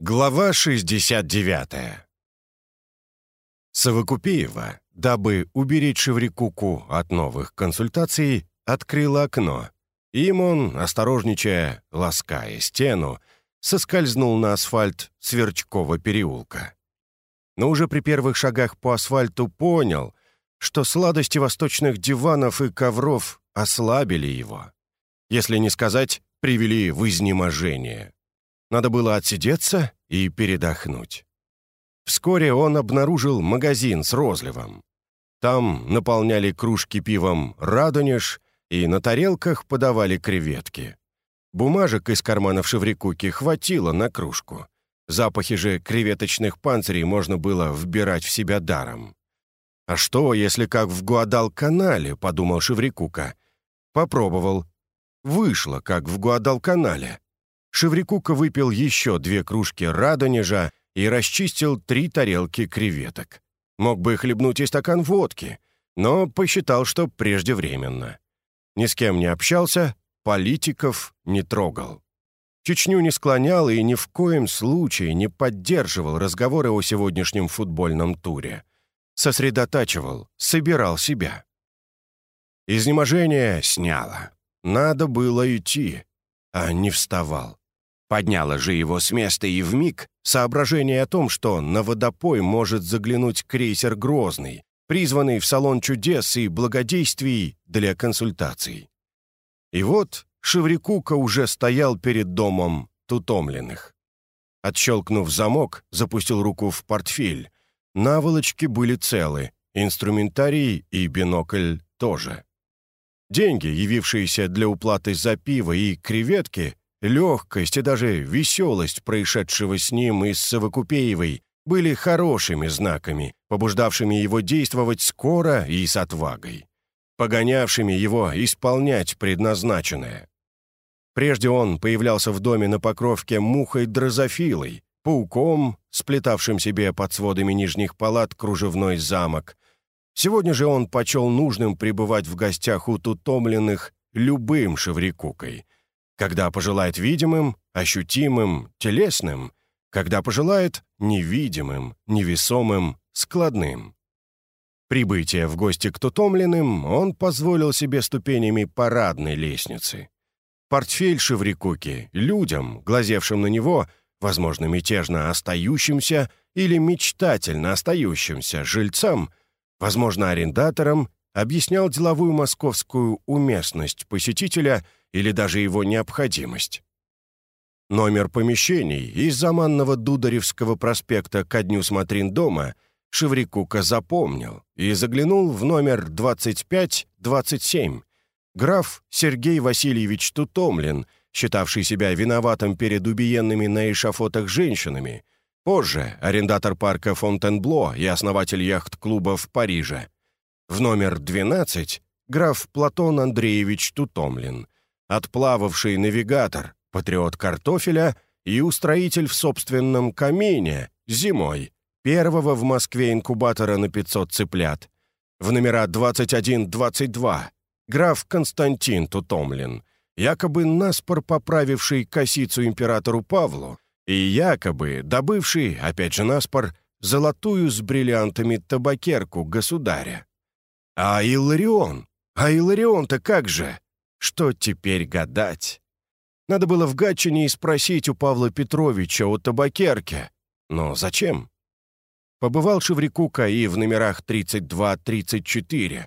Глава 69 Совокупеева, дабы уберечь Шеврикуку от новых консультаций, открыла окно. Им он, осторожничая, лаская стену, соскользнул на асфальт Сверчкова переулка. Но уже при первых шагах по асфальту понял, что сладости восточных диванов и ковров ослабили его. Если не сказать, привели в изнеможение. Надо было отсидеться и передохнуть. Вскоре он обнаружил магазин с розливом. Там наполняли кружки пивом «Радонеж» и на тарелках подавали креветки. Бумажек из карманов Шеврикуки хватило на кружку. Запахи же креветочных панцирей можно было вбирать в себя даром. «А что, если как в Гуадал-канале?» — подумал Шеврикука. Попробовал. Вышло, как в Гуадал-канале. Шеврикука выпил еще две кружки радонежа и расчистил три тарелки креветок. Мог бы хлебнуть и стакан водки, но посчитал, что преждевременно. Ни с кем не общался, политиков не трогал. Чечню не склонял и ни в коем случае не поддерживал разговоры о сегодняшнем футбольном туре. Сосредотачивал, собирал себя. Изнеможение сняло. Надо было идти, а не вставал. Подняло же его с места и вмиг соображение о том, что на водопой может заглянуть крейсер «Грозный», призванный в салон чудес и благодействий для консультаций. И вот Шеврикука уже стоял перед домом тутомленных. Отщелкнув замок, запустил руку в портфель. Наволочки были целы, инструментарий и бинокль тоже. Деньги, явившиеся для уплаты за пиво и креветки, Легкость и даже веселость происшедшего с ним из Совокупеевой были хорошими знаками, побуждавшими его действовать скоро и с отвагой, погонявшими его исполнять предназначенное. Прежде он появлялся в доме на покровке мухой-дрозофилой, пауком, сплетавшим себе под сводами нижних палат кружевной замок. Сегодня же он почел нужным пребывать в гостях у тутомленных любым шеврикукой — когда пожелает видимым, ощутимым, телесным, когда пожелает невидимым, невесомым, складным. Прибытие в гости к тутомленным он позволил себе ступенями парадной лестницы. Портфель Шеврикуки людям, глазевшим на него, возможно, мятежно остающимся или мечтательно остающимся жильцам, возможно, арендаторам, объяснял деловую московскую уместность посетителя – или даже его необходимость. Номер помещений из заманного Дударевского проспекта ко дню смотрин дома Шеврикука запомнил и заглянул в номер 25-27. Граф Сергей Васильевич Тутомлин, считавший себя виноватым перед убиенными на эшафотах женщинами, позже арендатор парка Фонтенбло и основатель яхт-клуба в Париже. В номер 12 граф Платон Андреевич Тутомлин – отплававший навигатор, патриот картофеля и устроитель в собственном камине зимой, первого в Москве инкубатора на 500 цыплят. В номера 21-22 граф Константин Тутомлин, якобы наспор поправивший косицу императору Павлу и якобы добывший, опять же наспор, золотую с бриллиантами табакерку государя. А Иларион? А Иларион-то как же? Что теперь гадать? Надо было в Гатчине и спросить у Павла Петровича о табакерке. Но зачем? Побывал Шеврикука и в номерах 32-34,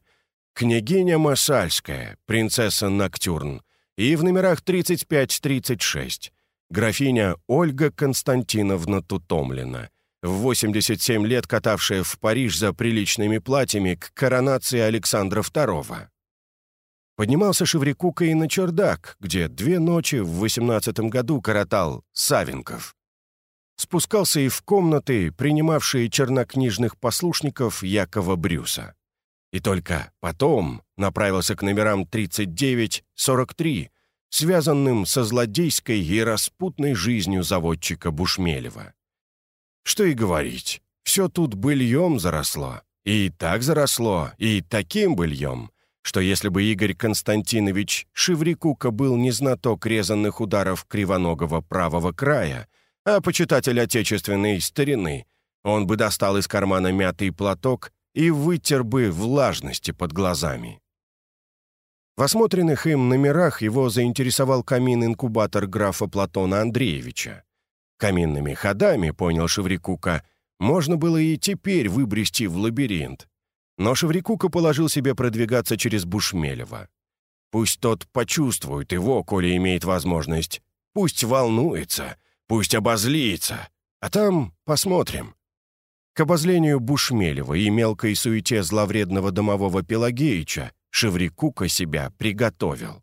княгиня Масальская, принцесса Ноктюрн, и в номерах 35-36, графиня Ольга Константиновна Тутомлина, в 87 лет катавшая в Париж за приличными платьями к коронации Александра II. Поднимался Шеврикука и на чердак, где две ночи в восемнадцатом году коротал Савенков. Спускался и в комнаты, принимавшие чернокнижных послушников Якова Брюса. И только потом направился к номерам 39-43, связанным со злодейской и распутной жизнью заводчика Бушмелева. Что и говорить, все тут быльем заросло. И так заросло, и таким быльем, что если бы Игорь Константинович Шеврикука был не знаток резанных ударов кривоногого правого края, а почитатель отечественной старины, он бы достал из кармана мятый платок и вытер бы влажности под глазами. В осмотренных им номерах его заинтересовал камин-инкубатор графа Платона Андреевича. Каминными ходами, понял Шеврикука, можно было и теперь выбрести в лабиринт. Но Шеврикука положил себе продвигаться через Бушмелева. Пусть тот почувствует его, коли имеет возможность. Пусть волнуется, пусть обозлится. А там посмотрим. К обозлению Бушмелева и мелкой суете зловредного домового Пелагеича Шеврикука себя приготовил.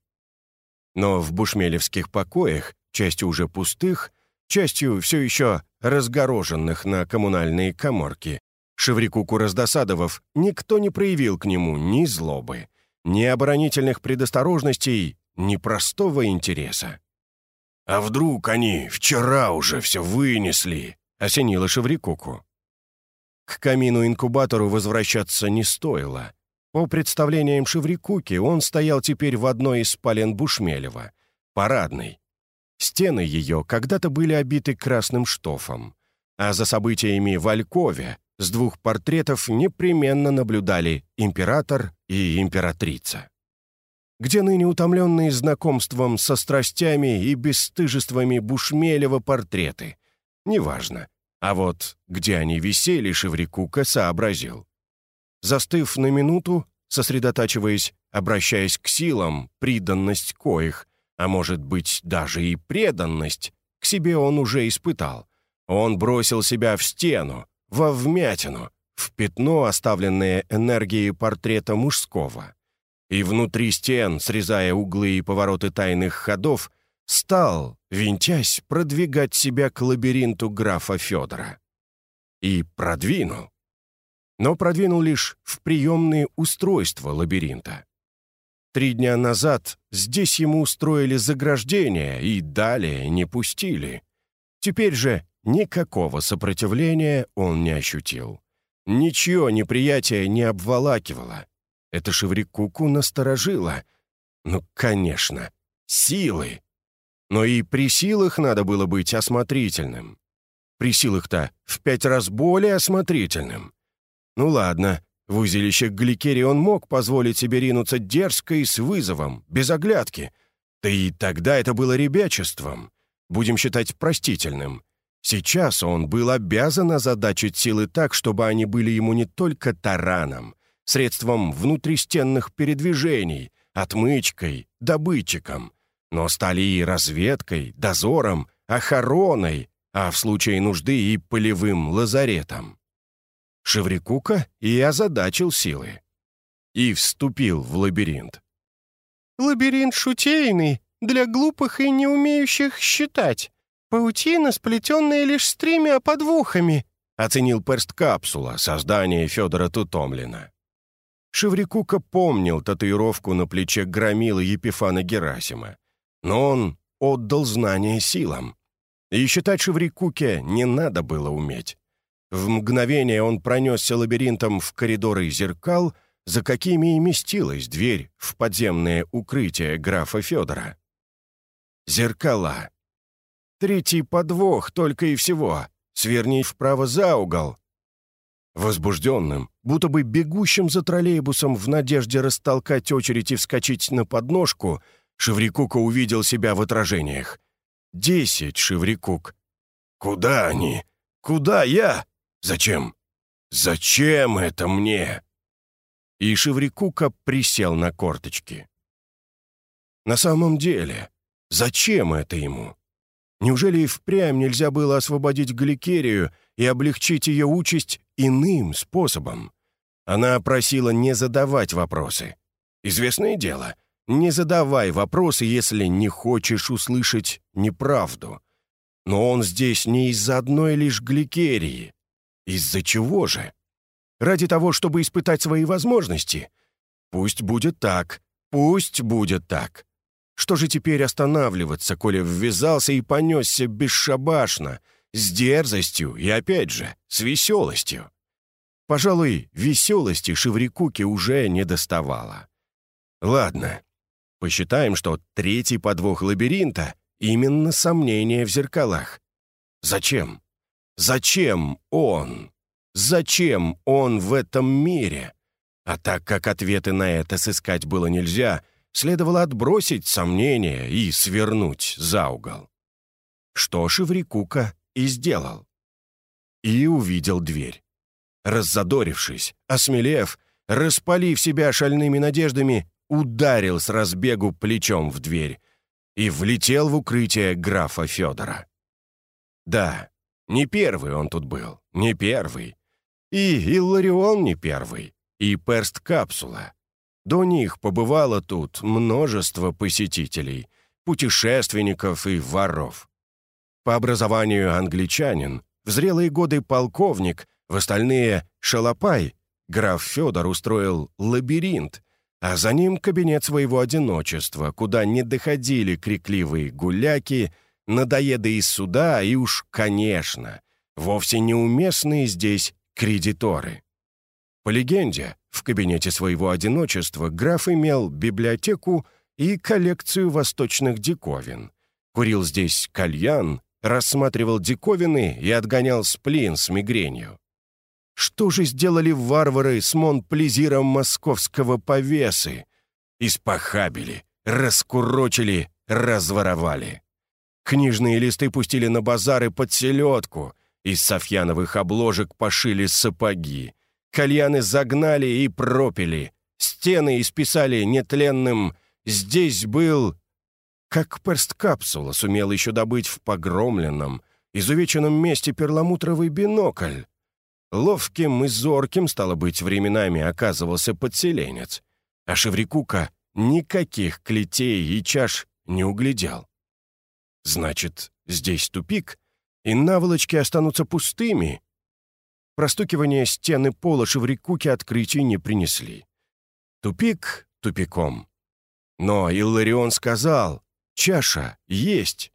Но в бушмелевских покоях, частью уже пустых, частью все еще разгороженных на коммунальные коморки, Шеврикуку раздосадовав, никто не проявил к нему ни злобы, ни оборонительных предосторожностей, ни простого интереса. «А вдруг они вчера уже все вынесли?» — осенило Шеврикуку. К камину-инкубатору возвращаться не стоило. По представлениям Шеврикуки, он стоял теперь в одной из спален Бушмелева, парадной. Стены ее когда-то были обиты красным штофом, а за событиями в Алькове с двух портретов непременно наблюдали император и императрица. Где ныне утомленные знакомством со страстями и бесстыжествами Бушмелева портреты? Неважно. А вот где они висели, Шеврикука сообразил. Застыв на минуту, сосредотачиваясь, обращаясь к силам, приданность коих, а может быть даже и преданность, к себе он уже испытал. Он бросил себя в стену, во вмятину, в пятно, оставленное энергией портрета мужского. И внутри стен, срезая углы и повороты тайных ходов, стал, винтясь, продвигать себя к лабиринту графа Федора. И продвинул. Но продвинул лишь в приемные устройства лабиринта. Три дня назад здесь ему устроили заграждение и далее не пустили. Теперь же никакого сопротивления он не ощутил. Ничье неприятие не обволакивало. Это Шеврикуку насторожило. Ну, конечно, силы. Но и при силах надо было быть осмотрительным. При силах-то в пять раз более осмотрительным. Ну ладно, в узилище Гликерии он мог позволить себе ринуться дерзко и с вызовом, без оглядки. Да и тогда это было ребячеством. Будем считать простительным. Сейчас он был обязан озадачить силы так, чтобы они были ему не только тараном, средством внутристенных передвижений, отмычкой, добытчиком, но стали и разведкой, дозором, охороной, а в случае нужды и полевым лазаретом. Шеврикука и озадачил силы. И вступил в лабиринт. «Лабиринт шутейный, для глупых и не умеющих считать. Паутина, сплетенная лишь с тремя подвохами», оценил перст капсула создания Федора Тутомлина. Шеврикука помнил татуировку на плече громила Епифана Герасима, но он отдал знания силам. И считать Шеврикуке не надо было уметь. В мгновение он пронесся лабиринтом в коридоры зеркал, за какими и местилась дверь в подземное укрытие графа Федора. Зеркала. Третий подвох только и всего. Сверни вправо за угол. Возбужденным, будто бы бегущим за троллейбусом в надежде растолкать очередь и вскочить на подножку, Шеврикука увидел себя в отражениях. Десять Шеврикук. «Куда они? Куда я? Зачем? Зачем это мне?» И Шеврикука присел на корточки. На самом деле, зачем это ему? Неужели и впрямь нельзя было освободить Гликерию и облегчить ее участь иным способом? Она просила не задавать вопросы. Известное дело, не задавай вопросы, если не хочешь услышать неправду. Но он здесь не из-за одной лишь Гликерии. Из-за чего же? Ради того, чтобы испытать свои возможности? Пусть будет так, пусть будет так. Что же теперь останавливаться, коли ввязался и понесся бесшабашно, с дерзостью и, опять же, с веселостью? Пожалуй, веселости Шеврикуке уже не доставало. Ладно, посчитаем, что третий подвох лабиринта — именно сомнение в зеркалах. Зачем? Зачем он? Зачем он в этом мире? А так как ответы на это сыскать было нельзя, следовало отбросить сомнения и свернуть за угол. Что Шеврикука и сделал. И увидел дверь. Раззадорившись, осмелев, распалив себя шальными надеждами, ударил с разбегу плечом в дверь и влетел в укрытие графа Федора. Да, не первый он тут был, не первый. И Илларион не первый, и Перст-капсула. До них побывало тут множество посетителей, путешественников и воров. По образованию англичанин, в зрелые годы полковник, в остальные — шалопай, граф Федор устроил лабиринт, а за ним кабинет своего одиночества, куда не доходили крикливые гуляки, надоеды из суда и уж, конечно, вовсе неуместные здесь кредиторы. По легенде, в кабинете своего одиночества граф имел библиотеку и коллекцию восточных диковин. Курил здесь кальян, рассматривал диковины и отгонял сплин с мигренью. Что же сделали варвары с монплезиром московского повесы? Испохабили, раскурочили, разворовали. Книжные листы пустили на базары под селедку, из софьяновых обложек пошили сапоги, кальяны загнали и пропили, стены исписали нетленным «Здесь был...» Как перст-капсула сумел еще добыть в погромленном, изувеченном месте перламутровый бинокль. Ловким и зорким, стало быть, временами оказывался подселенец, а Шеврикука никаких клетей и чаш не углядел. Значит, здесь тупик, и наволочки останутся пустыми. Простукивание стены пола Шеврикуки открытий не принесли. Тупик тупиком. Но Илларион сказал, чаша есть.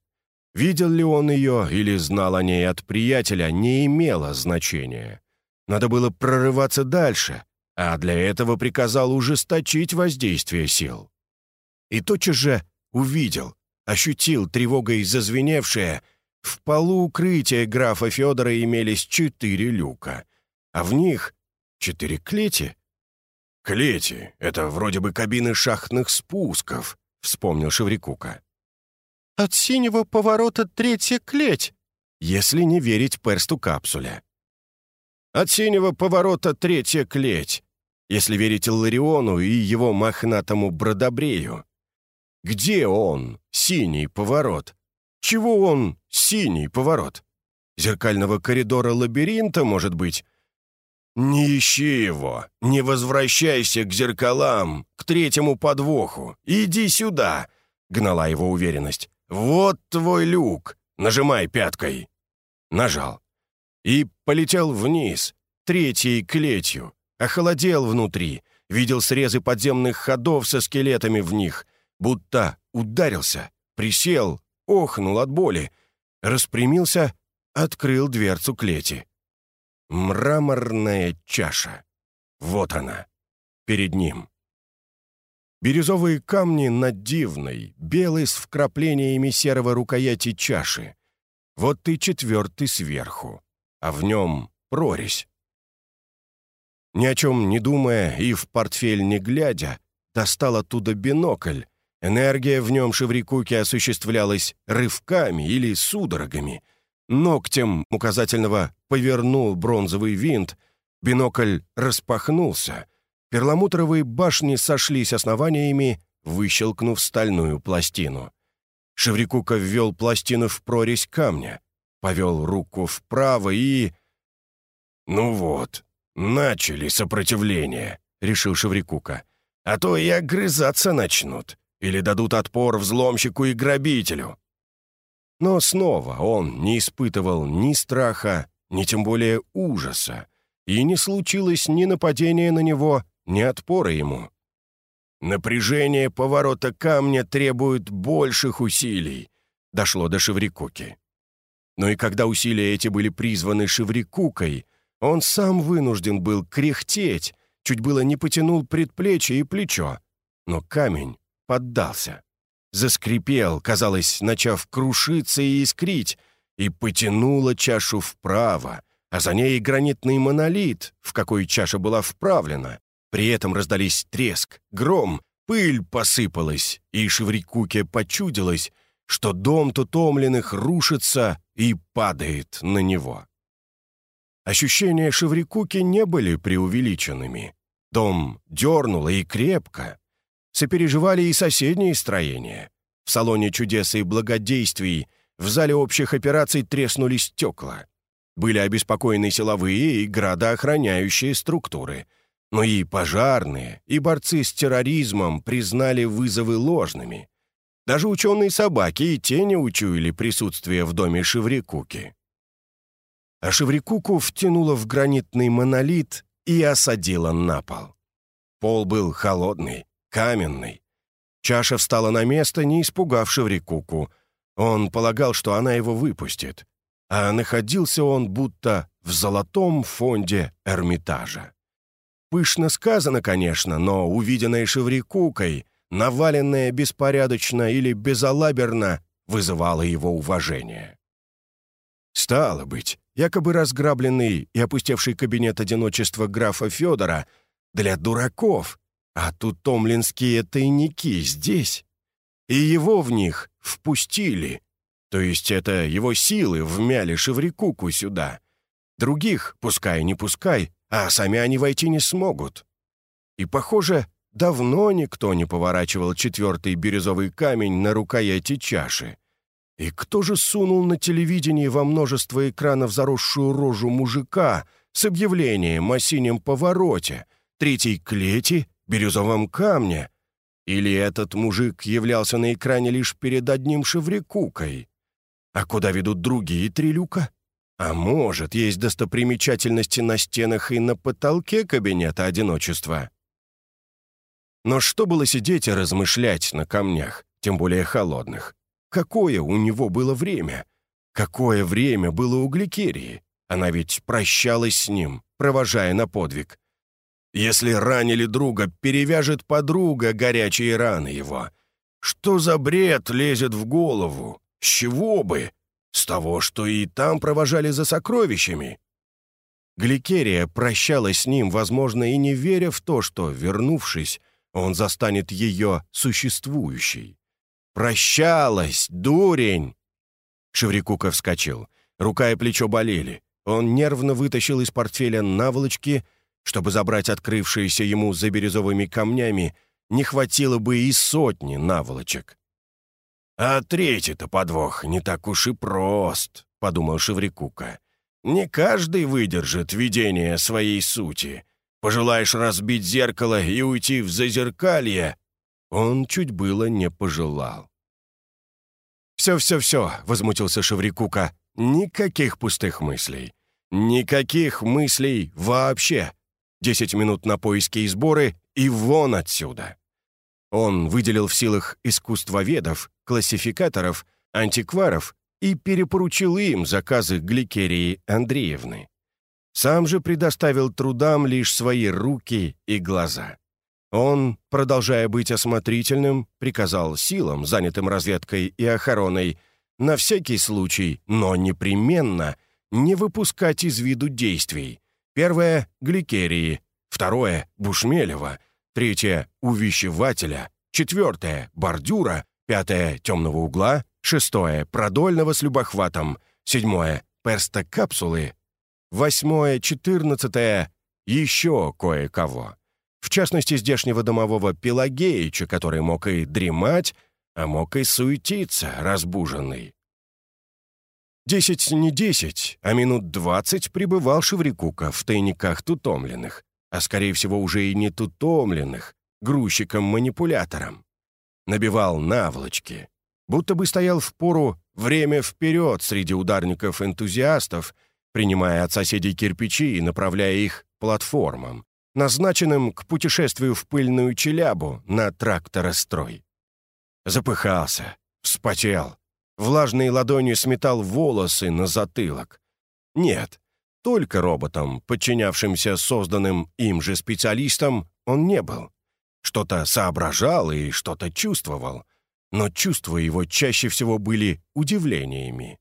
Видел ли он ее или знал о ней от приятеля, не имело значения. Надо было прорываться дальше, а для этого приказал ужесточить воздействие сил. И тотчас же увидел, ощутил тревогой зазвеневшее, в полу укрытия графа Федора имелись четыре люка, а в них четыре клети. «Клети — это вроде бы кабины шахтных спусков», — вспомнил Шеврикука. «От синего поворота третья клеть», если не верить персту капсуля. От синего поворота третья клеть, если верить Лариону и его мохнатому бродобрею. Где он, синий поворот? Чего он, синий поворот? Зеркального коридора лабиринта, может быть? Не ищи его, не возвращайся к зеркалам, к третьему подвоху. Иди сюда, гнала его уверенность. Вот твой люк, нажимай пяткой. Нажал и полетел вниз, третьей клетью, охолодел внутри, видел срезы подземных ходов со скелетами в них, будто ударился, присел, охнул от боли, распрямился, открыл дверцу клети. Мраморная чаша. Вот она, перед ним. Бирюзовые камни над дивной, белый с вкраплениями серого рукояти чаши. Вот и четвертый сверху а в нем прорезь. Ни о чем не думая и в портфель не глядя, достал оттуда бинокль. Энергия в нем Шеврикуки осуществлялась рывками или судорогами. Ногтем указательного повернул бронзовый винт, бинокль распахнулся. Перламутровые башни сошлись основаниями, выщелкнув стальную пластину. Шеврикука ввел пластину в прорезь камня повел руку вправо и... «Ну вот, начали сопротивление», — решил Шеврикука. «А то и огрызаться начнут, или дадут отпор взломщику и грабителю». Но снова он не испытывал ни страха, ни тем более ужаса, и не случилось ни нападения на него, ни отпора ему. Напряжение поворота камня требует больших усилий, дошло до Шеврикуки. Но и когда усилия эти были призваны Шеврикукой, он сам вынужден был кряхтеть, чуть было не потянул предплечье и плечо. Но камень поддался. Заскрипел, казалось, начав крушиться и искрить, и потянула чашу вправо, а за ней гранитный монолит, в какой чаша была вправлена. При этом раздались треск, гром, пыль посыпалась, и Шеврикуке почудилось, что дом тутомленных рушится и падает на него. Ощущения Шеврикуки не были преувеличенными. Дом дернуло и крепко. Сопереживали и соседние строения. В салоне чудес и благодействий в зале общих операций треснули стекла. Были обеспокоены силовые и градоохраняющие структуры. Но и пожарные, и борцы с терроризмом признали вызовы ложными. Даже ученые собаки и тени учуяли присутствие в доме Шеврикуки. А Шеврикуку втянуло в гранитный монолит и осадила на пол. Пол был холодный, каменный. Чаша встала на место, не испугав Шеврикуку. Он полагал, что она его выпустит. А находился он будто в золотом фонде Эрмитажа. Пышно сказано, конечно, но увиденное Шеврикукой наваленное беспорядочно или безалаберно, вызывало его уважение. Стало быть, якобы разграбленный и опустевший кабинет одиночества графа Федора для дураков, а тут томлинские тайники здесь. И его в них впустили, то есть это его силы вмяли Шеврикуку сюда. Других, пускай не пускай, а сами они войти не смогут. И, похоже, Давно никто не поворачивал четвертый бирюзовый камень на рукояти чаши. И кто же сунул на телевидении во множество экранов заросшую рожу мужика с объявлением о синем повороте, третьей клети, бирюзовом камне? Или этот мужик являлся на экране лишь перед одним шеврикукой? А куда ведут другие три люка? А может, есть достопримечательности на стенах и на потолке кабинета одиночества? Но что было сидеть и размышлять на камнях, тем более холодных? Какое у него было время? Какое время было у Гликерии? Она ведь прощалась с ним, провожая на подвиг. Если ранили друга, перевяжет подруга горячие раны его. Что за бред лезет в голову? С чего бы? С того, что и там провожали за сокровищами. Гликерия прощалась с ним, возможно, и не веря в то, что, вернувшись, он застанет ее существующей. «Прощалась, дурень!» Шеврикука вскочил. Рука и плечо болели. Он нервно вытащил из портфеля наволочки, чтобы забрать открывшиеся ему за бирюзовыми камнями, не хватило бы и сотни наволочек. «А третий-то подвох не так уж и прост», — подумал Шеврикука. «Не каждый выдержит видение своей сути, Пожелаешь разбить зеркало и уйти в зазеркалье?» Он чуть было не пожелал. «Все-все-все», — возмутился Шеврикука. «Никаких пустых мыслей. Никаких мыслей вообще. Десять минут на поиски и сборы, и вон отсюда». Он выделил в силах искусствоведов, классификаторов, антикваров и перепоручил им заказы Гликерии Андреевны. Сам же предоставил трудам лишь свои руки и глаза. Он, продолжая быть осмотрительным, приказал силам, занятым разведкой и охраной, на всякий случай, но непременно, не выпускать из виду действий. Первое — Гликерии, второе — Бушмелева, третье — Увещевателя, четвертое — Бордюра, пятое — Темного угла, шестое — Продольного с любохватом, седьмое — Перста капсулы, восьмое, четырнадцатое, еще кое-кого. В частности, здешнего домового Пелагеича, который мог и дремать, а мог и суетиться, разбуженный. Десять не десять, а минут двадцать пребывал Шеврикука в тайниках тутомленных, а, скорее всего, уже и не тутомленных, грузчиком-манипулятором. Набивал наволочки, будто бы стоял в пору время вперед среди ударников-энтузиастов — принимая от соседей кирпичи и направляя их платформам, назначенным к путешествию в пыльную челябу на тракторострой. Запыхался, вспотел, влажной ладонью сметал волосы на затылок. Нет, только роботом, подчинявшимся созданным им же специалистам, он не был. Что-то соображал и что-то чувствовал, но чувства его чаще всего были удивлениями.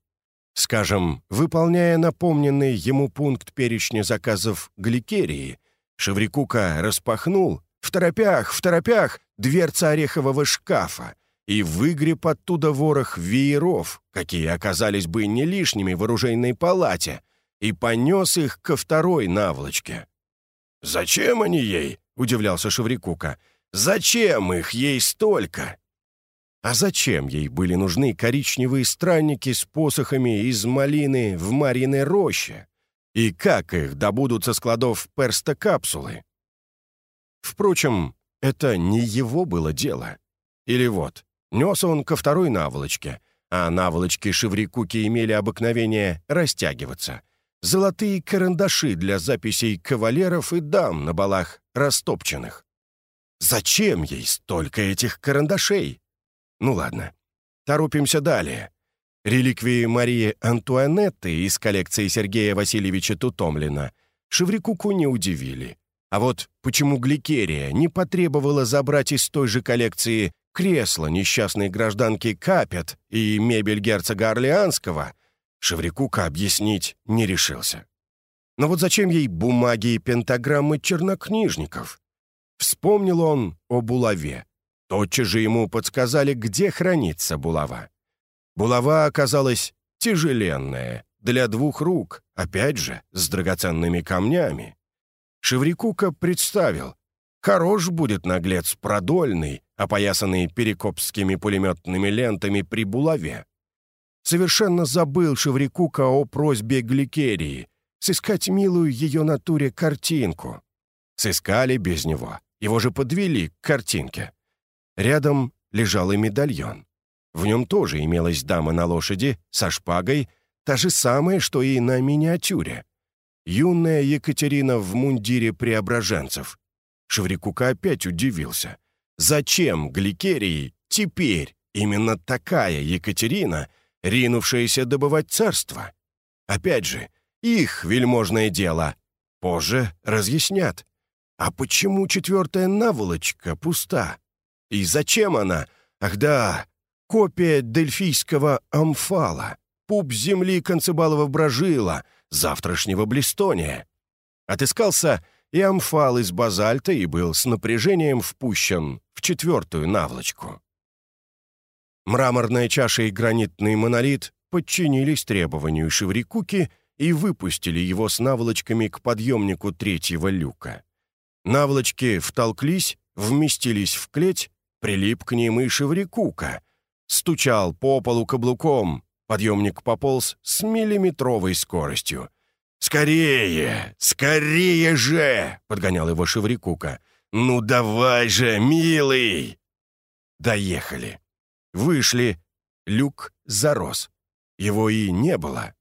Скажем, выполняя напомненный ему пункт перечня заказов гликерии, Шеврикука распахнул, в торопях, в торопях, дверца орехового шкафа и выгреб оттуда ворох вееров, какие оказались бы не лишними в оружейной палате, и понес их ко второй наволочке. «Зачем они ей?» — удивлялся Шеврикука. «Зачем их ей столько?» А зачем ей были нужны коричневые странники с посохами из малины в Марьиной роще? И как их добудут со складов перста-капсулы? Впрочем, это не его было дело. Или вот, нес он ко второй наволочке, а наволочки Шеврикуки имели обыкновение растягиваться. Золотые карандаши для записей кавалеров и дам на балах растопченных. Зачем ей столько этих карандашей? Ну ладно, торопимся далее. Реликвии Марии Антуанетты из коллекции Сергея Васильевича Тутомлина Шеврикуку не удивили. А вот почему Гликерия не потребовала забрать из той же коллекции кресло несчастной гражданки Капет и мебель герцога Орлеанского, Шеврикука объяснить не решился. Но вот зачем ей бумаги и пентаграммы чернокнижников? Вспомнил он о булаве. Тотчас же ему подсказали, где хранится булава. Булава оказалась тяжеленная, для двух рук, опять же, с драгоценными камнями. Шеврикука представил, хорош будет наглец продольный, опоясанный перекопскими пулеметными лентами при булаве. Совершенно забыл Шеврикука о просьбе Гликерии сыскать милую ее натуре картинку. Сыскали без него, его же подвели к картинке. Рядом лежал и медальон. В нем тоже имелась дама на лошади со шпагой, та же самая, что и на миниатюре. Юная Екатерина в мундире преображенцев. Шеврикука опять удивился. Зачем Гликерии теперь именно такая Екатерина, ринувшаяся добывать царство? Опять же, их вельможное дело. Позже разъяснят. А почему четвертая наволочка пуста? И зачем она? Ах да, копия дельфийского амфала, пуп земли Концебалова брожила, завтрашнего блистония. Отыскался и амфал из базальта и был с напряжением впущен в четвертую наволочку. Мраморная чаша и гранитный монолит подчинились требованию Шеврикуки и выпустили его с наволочками к подъемнику третьего люка. Наволочки втолклись, вместились в клеть Прилип к ним и Шеврикука. Стучал по полу каблуком. Подъемник пополз с миллиметровой скоростью. «Скорее! Скорее же!» — подгонял его Шеврикука. «Ну давай же, милый!» Доехали. Вышли. Люк зарос. Его и не было.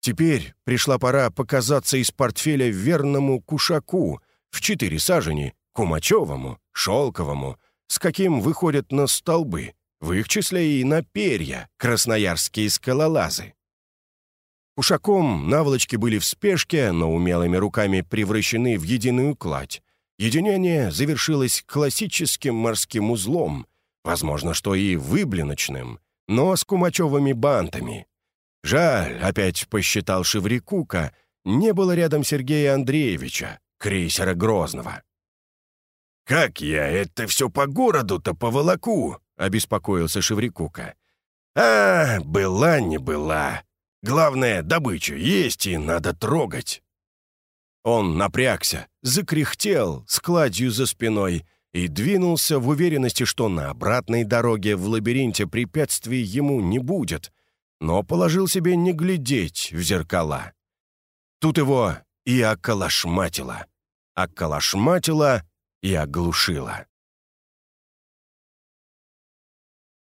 Теперь пришла пора показаться из портфеля верному кушаку в четыре сажени, кумачевому, шелковому, с каким выходят на столбы, в их числе и на перья, красноярские скалолазы. Ушаком наволочки были в спешке, но умелыми руками превращены в единую кладь. Единение завершилось классическим морским узлом, возможно, что и выблиночным, но с кумачевыми бантами. Жаль, опять посчитал Шеврикука, не было рядом Сергея Андреевича, крейсера Грозного. «Как я это все по городу-то поволоку?» — обеспокоился Шеврикука. «А, была не была. Главное, добычу есть и надо трогать». Он напрягся, закряхтел с кладью за спиной и двинулся в уверенности, что на обратной дороге в лабиринте препятствий ему не будет, но положил себе не глядеть в зеркала. Тут его и околошматило. Околошматило и оглушила.